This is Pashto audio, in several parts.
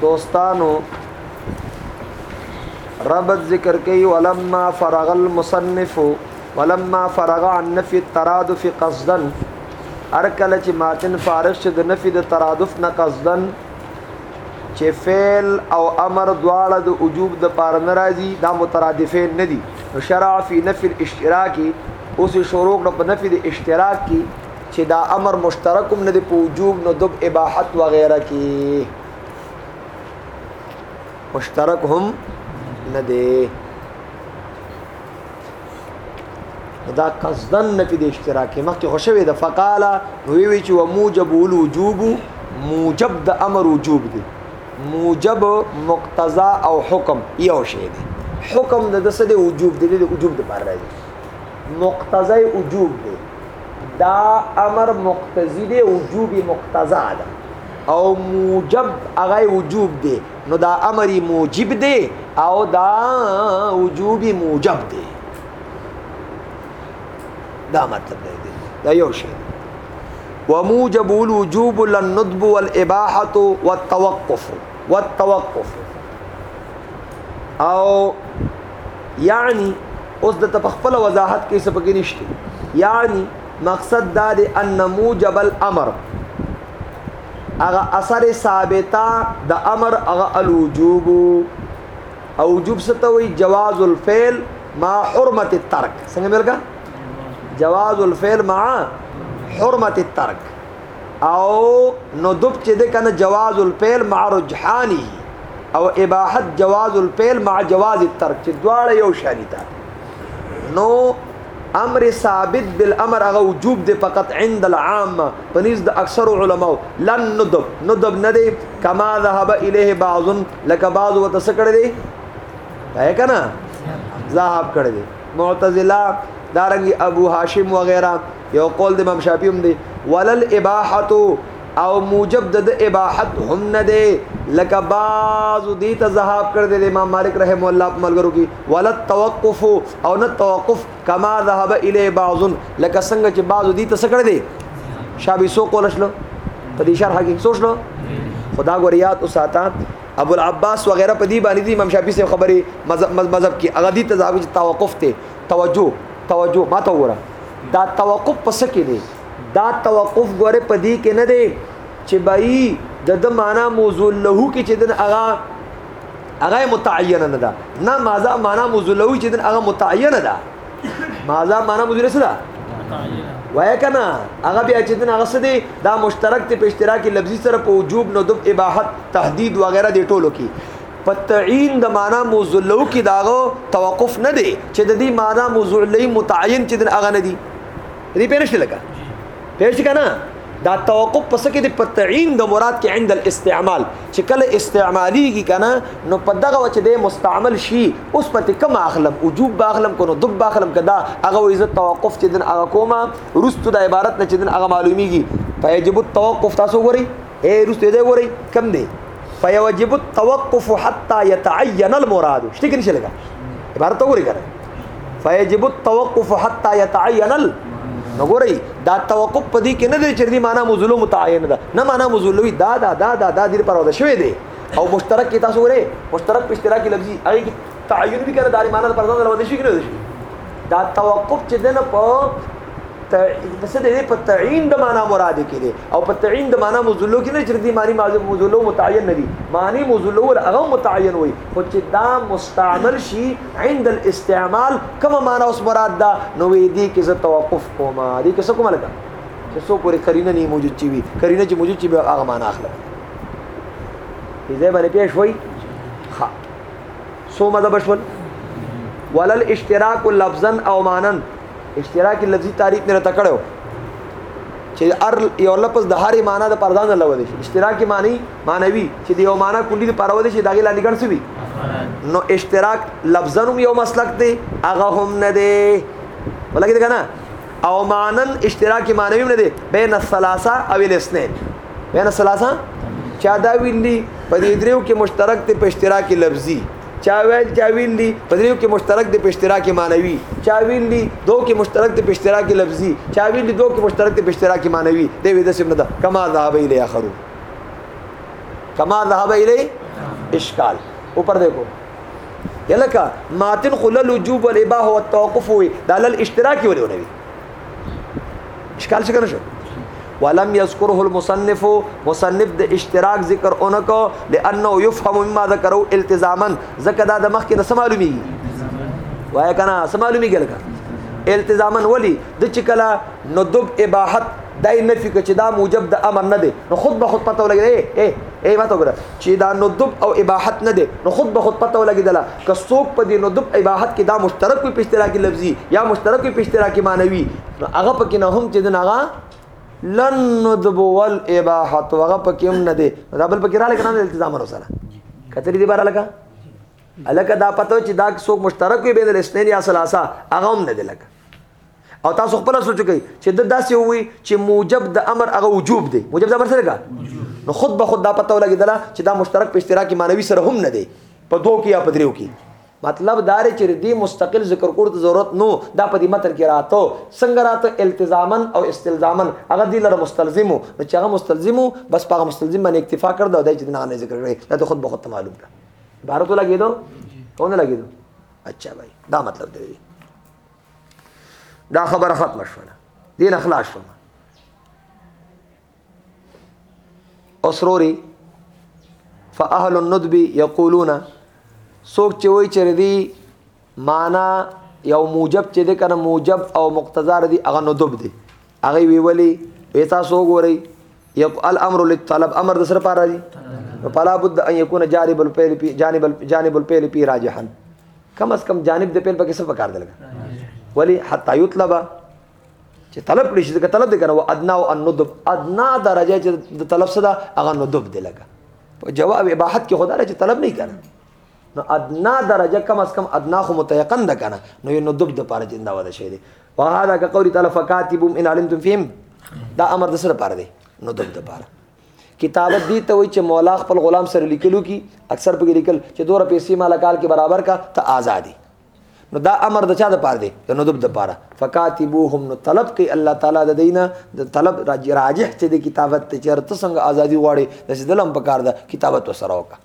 دوستانو ربط ذکر کوي ولما فرغ المصنف ولما فرغ عن نفي الترادف قصدا هر کله چې ماتن فارغ شه د نفي د ترادف نه قصدا چې فعل او امر دواړه د وجوب د پار ناراضي دا مترادفین ندي شرع فی نفي الاشتراکی اوس شروع کړه په نفي د اشتراک کې چې دا امر مشترکم نه دی په وجوب نو دب اباحت و غیره کې مشترک هم نه دی دا قصدن نفي د اشتراک مخکې خوشوي د فقاله وی وی چې موجب الوجوب موجب د امر وجوب دی موجب مقتضا او حکم یو شی دی حکم د دسه د وجوب دی د وجوب د پر راځي مقتضی وجوب دی دا امر مقتضی دی وجوب مقتضا ده او موجب هغه وجوب دی نو دا امر موجب دی او دا وجوب موجب دی دا مطلب دی دا یو شی وموجب الوجوب للندب والاباحه والتوقف والتوقف او یعنی اوس د تخپل وضاحت کې سپګی نشته یعنی مقصد دا دی ان موجب الامر هغه اثر ثابته د امر هغه الوجوب او وجوب ستوي جواز الفعل مع حرمت الترك څنګه ملګا جواز الفعل مع حرمت الترك او نو دب چې د کنه جواز الفعل مع رجحانه او اباحت جواز الفعل مع جواز الترک چې دواړه یو شانی تا نو امر ثابت بالامر هغه وجوب دی فقط عند العامه پنيز د اکثر علماو لن ندب ندب نه دی کما ذهب الیه بعض لك بعض وتسکړ دی دا کنه ذهب کړ دی معتزله دارنګ ابو هاشم وغیرہ یو قول د امام شافعی هم دی ولل اباحه او موجب د اباحت هم نه دی لکه باز دې ته ذهاب کړ د امام مالک رحم الله په ملګرو کې ولا توقف او نه توقف کما ذهب الی بعض لکه څنګه چې باز دې ته سکړ دی شابه سو کول شلو په دې شرح کې سوچ لو خدا غوریات او ساته ابو العباس وغیرہ په دې باندې دي امام شافعي سره خبري مذهب مذهب کې اغه دي تذهب توقف ته توجه توجه ما ته وره دا توقف پس کې دی دا توقف ګوره په دې کې نه دی چې بای د د معنا موضوع له کې چې دن هغه هغه متعین نه ده نه ماذا معنا موضوع له چې دن هغه متعین ده ماذا معنا موضوع له ده وای کنه هغه بیا چې دن هغه سدي دا مشترک ته په اشتراکي لفظي سره په وجوب ندب اباحت تهدید وغیرہ دی ټولو کې په تعین د معنا موضوع له کې داغه توقف نه دی چې د دې معنا موضوع له متعین چې د اغه نه دی دې پېښ لګا پېښ کنا دا توقف پس کې د په تعین د مراد کې عند الاستعمال چې کله استعمالي کی کنا نو په دغه وچ د مستعمل شي اوس پته کم اخلم وجوب باخلم کو نو دب باخلم کدا هغه عزت توقف چې دن هغه کومه رست د عبارت نه چې دن هغه معلومیږي فیجب التوقف تاسو غوري اے رسته دې ګوري کم دی فیوجب التوقف حتى يتعين المراد شته کې نشي لګا عبارت وګوري کنه فیجب التوقف حتى يتعين نو ګوري دا توقف پدې کې نه دی چې دې معنا مزلو متعین ده نه معنا مزلوي دا دا دا دا دا دې پر ودا شوی دی او مشترک کې تاسو ورې مشترک په اشتراکي لفظي هغه کې تعین به کړه دا معنا پر ځان ودا شي کې نه دی دا توقف چې دنه په پس د دې په تعین د معنا مراد کې دي او په تعین د معنا مزلو کې نه چې دې معنی معذوب مزلو متعین نه دي معنی مزلو هغه متعین وي خو چې دا مستعمل شي عند الاستعمال کومه معنا اوس مراد ده نو دې کې زه توقف کوم دې کې څه کوم لګا چې څو پورې کرینه نه موجود چی وي کرینه چې موجود چی به هغه معنا اخلي دې باندې پیښ وای ها سو مذهب شول ولل اشتراک لفظا او مانن اشتراکي لفظي تعریف مې راته کړو چې ار یو لفظ د هرې معنی د پردان له ودی شي اشتراکي معنی معنوي چې د یو معنی کلی د پرود شي دغه لاندې ګڼ سوي نو اشتراک لفظا هم یو مسلک دی هغه هم نه دی ولګی دا کنه او معنن اشتراکي معنوي نه دی بین الثلاثه او الاثنين بین الثلاثه چا دا ویلی په دې دریو کې مشترک دی په اشتراکي لفظي چا ویل چا ویل دي په دریو کې مشترک دي په اشتراک معنوي چا ویل دي دو کې مشترک دي په اشتراک لفظي چا ویل دي دو کې مشترک دي په اشتراک معنوي دی وې د سم نه ده کما ذهب الی اخرو کما ذهب الی اشکال اوپر دیکھو یلکه ماتن خلل وجوب والاباح والتوقف وي دا لل اشتراکي ولې ونوي اشکال څه شو ولم يذكره المصنف مصنف د اشتراک ذکر اونکو لانه يفهم مما ذكروا التزاما زکه دا د مخ کې نه معلومي وای کنه سم معلومي ګلګه التزاما ولي د چکلا ندب اباحت دای نفي کچ دا موجب د امر نه دی نو خود به خود پته ولګي اے اے ماته وګوره چې دا ندب او اباحت نه دی نو خود به خود پته ولګیدله که څوک په دې ندب اباحت کې دا مشترک وي په اشتراکي لفظي یا مشترک وي په اشتراکي معنوي نو هغه پکې نه هم چې د هغه لن ندب ول اباحت هغه پکې هم نه دی دا بل پکې را لګنه نه التزام ور سره کتري دی بار لګا الکه دا پته چې دا څوک مشترک وي بین الاسنین یا ثلاثه هغه هم نه دی لګا او تاسو خپل سوچ کوئ چې د داسې وي چې موجب د امر هغه وجوب دی موجب د امر سره ګا نو خود به خود دا پته ولګیدله چې دا مشترک په اشتراکي مانوي سره هم نه دی په دوه کې یا په دریو کې مطلب دا دی چې دې مستقل ذکر کول ته ضرورت نو دا په دې متن کې راته څنګه راته التزامن او استلزامن هغه دې لره مستلزمو نو چې هغه مستلزمو بس په هغه مستلزم باندې اکتفا کړ دا چې نه نه ذکر کړی دا خود به خود معلوم کړه عبارت لګیدو او نه لګیدو اچھا بھائی دا مطلب دی دا خبره ختم شوه دین اخلاص شوه اسروري فاهل الندب یقولون سوک چې وای چې دی معنا یو موجب چې د کنه موجب او مقتضا دی هغه ندب دی هغه وی ولی وی تاسو وګورئ یق الامر للطلب امر د سره پاره دی فلا بد ان يكون جانب الفعل في جانب جانب الفعل في راجحا کم از کم جانب د فعل پکې څه پکار دی لګا ولی حتا یطلب چې طلب کړی شي طلب دی کنه ادنا او الندب ادنا درجه چې د طلب صدا هغه ندب دی لګا په جواب اباحت کې خدای چې طلب نه کړي نو ادنا درجه کم از کم ادنا خو متيقن ده کنه نو یو ندب د پاره جندا ودا شي دي وهذا كقول تعالى فكاتبهم ان علمتم فيهم دا امر د سره پاره دي ندب د پاره کتابت دی ته وای چې مولا خپل غلام سره لیکلو کی اکثر په لیکل چې دوه پیسې مال کال کې برابر کا ته آزادي نو دا امر د چا د پاره دی د ندب د پاره فکاتبوهم نو طلب کوي الله تعالی د دینه د طلب راجح ته د کتابت ته چیرته څنګه ازادي غواړي د دلم په کار ده کتابت وسره وکړه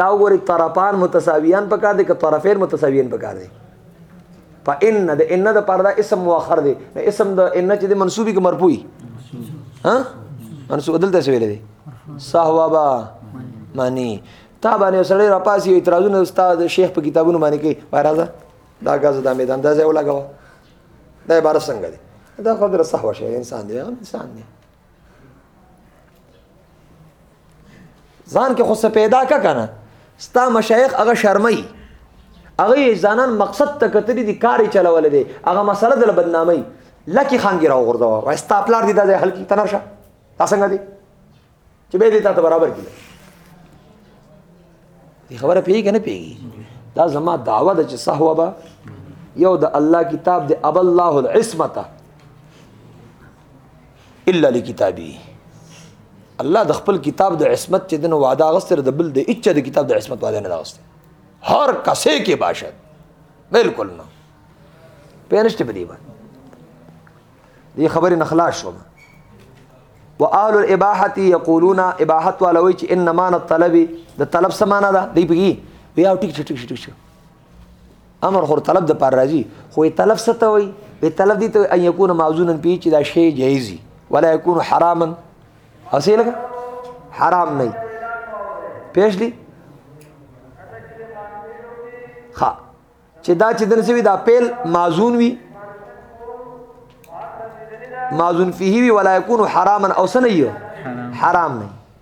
دا وګوري طرفان متساویان په کار دي که طرفین متساویین په کار دي په ان د ان د پردا اسم مؤخر دي نو اسم د ان چې د منصوبي کې مرفوعي ها منصوب دلته څه ویل دي صحوابا معنی تا باندې سړی را پاسي اعتراضونه استاد شیخ په کتابونو باندې کوي راځه دا غاز د میدان دا ځای ولاګو دا عبارت څنګه دی دا خو در صحوه شي انسان دی انسان دی ځان کې خو څه پیدا کا کنه ستا مشایخ هغه شرمای هغه ځانان مقصد ته کتلی دي کاری چلول دي هغه مسله د بدنامي لکه خانګي راو غردو وای ستا پلار دي د حل کی تنرشه تاسو څنګه دي چې به دې تاسو برابر کړي دی خبره پیږي نه پیږي دا زما دعوه ده چې صحوه به یو د الله کتاب دی اب الله العصمته الا لکتابی الله د خپل کتاب د عصمت چې دنو وعده غستر د بل د اچ د کتاب د عصمت وعده نه غستر هر کسه کې باشد بالکل نه پینشته بدی باندې دې خبرې نه خلاص شوم واهل الاباحه یقولون اباحت ولوي چې انما الطلب د طلب سمانه ده دی بګي بیا ټیک ټیک ټیک امر خو طلب د پر راځي خو طلب څه ته وي وی طلب دي ته ان يكون موزونا پی چې دا شی جایزي ولا يكون حراما اسی لګه حرام نه پیش دي ها چې دا چې دنه سوي دا پیل موزون وي موزون فيه وي ولا يكون حراما او سنيه حرام نه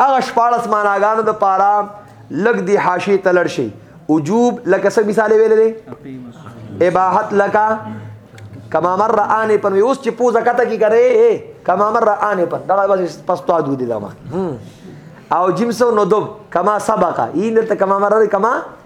هغه شپاړس معناګانو د پاره لګ دی حاشیه ته لړ شي وجوب لکه څه مثال ویل دي اباحت لکا کما مر آنه پر وی اوس چې پوزا کته کی کرے کما مر آنه پر دا بس پستو دو دي دا ما او جمسو ندب کما سبقا این ته کما مر کما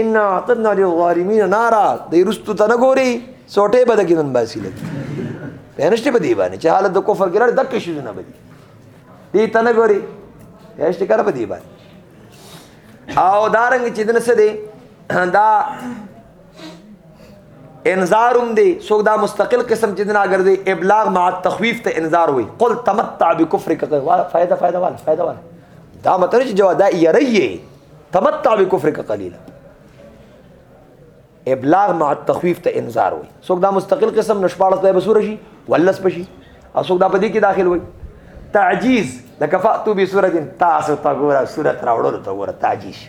ان اعتدنا للظالمین نارا د رستو ته نه ګوري سوټه بده کې نن باسي لګي پهنشته په دی باندې چې حالت د کفر کې لړ دک شي نه بدی دې ته نه ګوري پهنشته کار په دی باندې او دارنګ چې دنه څه دی دا انذار هم دی څوک دا مستقل قسم چې دنا ګرځي ابلاغ مع تخويف ته انذار وي قل تمتع بكفرك فائدہ فائدہ والا فائدہ والا دا مطلب چې جواب دا یری تمتع بکفرک قلیلا ابلاغ مع التخویف ته انذار وي څوک دا مستقل قسم نشپاړس به بسور شي ولس بشي او څوک دا په دې کې داخل وي تعجیز لکه فاتو به سورۃ تاسو تا ګوره سورۃ راوړل ته ګوره تعجیز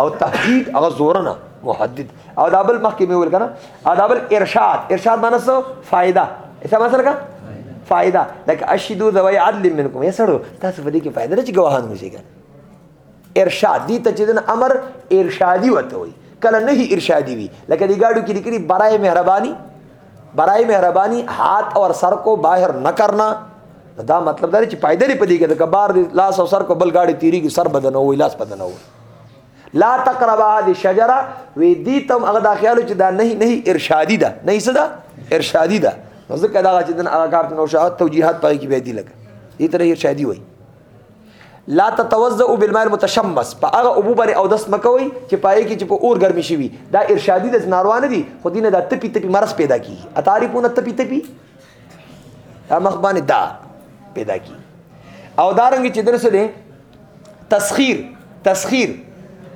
او تهدید هغه زورنه محدد او دابل مخکې مې ویل کنه او دابل ارشاد ارشاد معنی څه فائدہ ایسا معنی څه فائدہ لکه اشهدوا ذوی عدل منکم یې سره تاسو په دې کې فائدہ نه چې ګواهان وشي کنه ارشاد دي ته چې دن امر ارشادي وته وي کله نه ارشادي وي لکه دې گاډو کې لیکلي برای مهرباني برای مهرباني هات اور سر کو باهر نه کرنا دا مطلب دا چې پایده لري پدې کې د کبار لاس او سر کو بل گاډي تیری کې سر بدن او لاس بدن او لا تقربا هذه الشجره وې دي تم هغه دا خیال چې دا نه نه ارشادي ده نه څه ده ارشادي ده ځکه دا چې دن هغه کارت نو شاهد توجيهات پای کې به دي لګ دې ترې ارشادي وایي لا تتوزع بالماء المتشمس په هغه ابو باندې او دس مکوي چې پای کې چې په اور ګرمي شي دا ارشادي د ناروانه دي خو دینه دا تپی تپی مرض پیدا کی اتعریفونه تپی تپی دا مخ باندې دا پیدا کی او دا رنګ چې درسه دي تسخير تسخير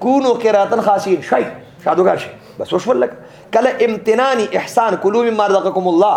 کونو قراتن خاصين شي شادوګان شي بس وشول لك کله امتناني احسان کلو مما رزقكم الله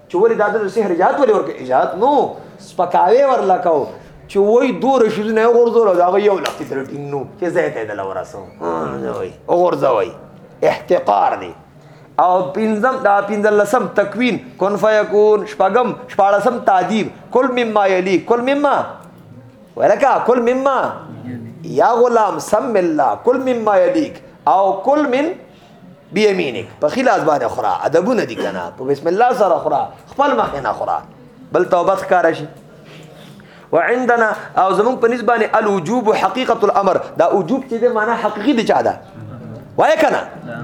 چې ولې دا د سحر اجازت ولې ورکړ اجازت نو سپکاوی ورله کو چې وای دوره شیزونه غورځول دا یو لخت تر ټینګ نو چې زه ته دل ورسو وای او غورځوي احتقار دی او پنځم دا پنځلسم تکوین کن فیکون شپغم شپاړسم تعذیب کل مما یلی کل مما ولکا کل مما یا غلام سم الله کل مما یلیک او کل من بیمینک په خلاص باندې خورا ادبونه دي کنه په بسم الله سره خورا خپل مخ نه خورا بل توبه ښکار شي وعندنا او زمون په نسبت باندې الوجوب حقیقت الامر دا وجوب چې د معنی حقيقي دي چا ده وای کنه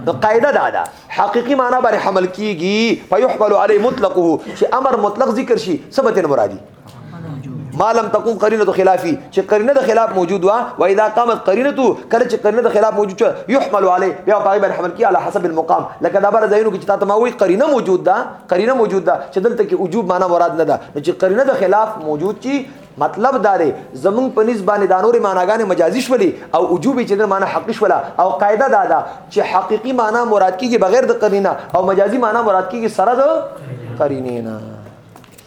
نو قاعده دا ده حقيقي معنی باندې حمل کیږي فيحمل عليه مطلقه چې امر مطلق ذکر شي سبت مرادي ما لم تكون قرینه تو خلافی چې قرینه د خلاف موجود وا و اذا قامت قرینه تو کله چې قرینه د خلاف موجود شو يحمل عليه بیا پای باندې حمل کی على حسب المقام لکه دا بر زینو کې چې تاسو ما وی قرینه موجود ده قرینه موجود ده چې دلته کې وجوب معنا مراد نه ده چې قرینه د خلاف موجود چی مطلب دا دی زمونږ په نسبت باندې دا نورې معناګانې مجازي شولې او وجوبي چې د معنی حقي شوله او قاعده دا ده چې حقيقي معنی مراد کیږي بغیر د قرینه او مجازي معنی مراد کیږي سره د قرینه نه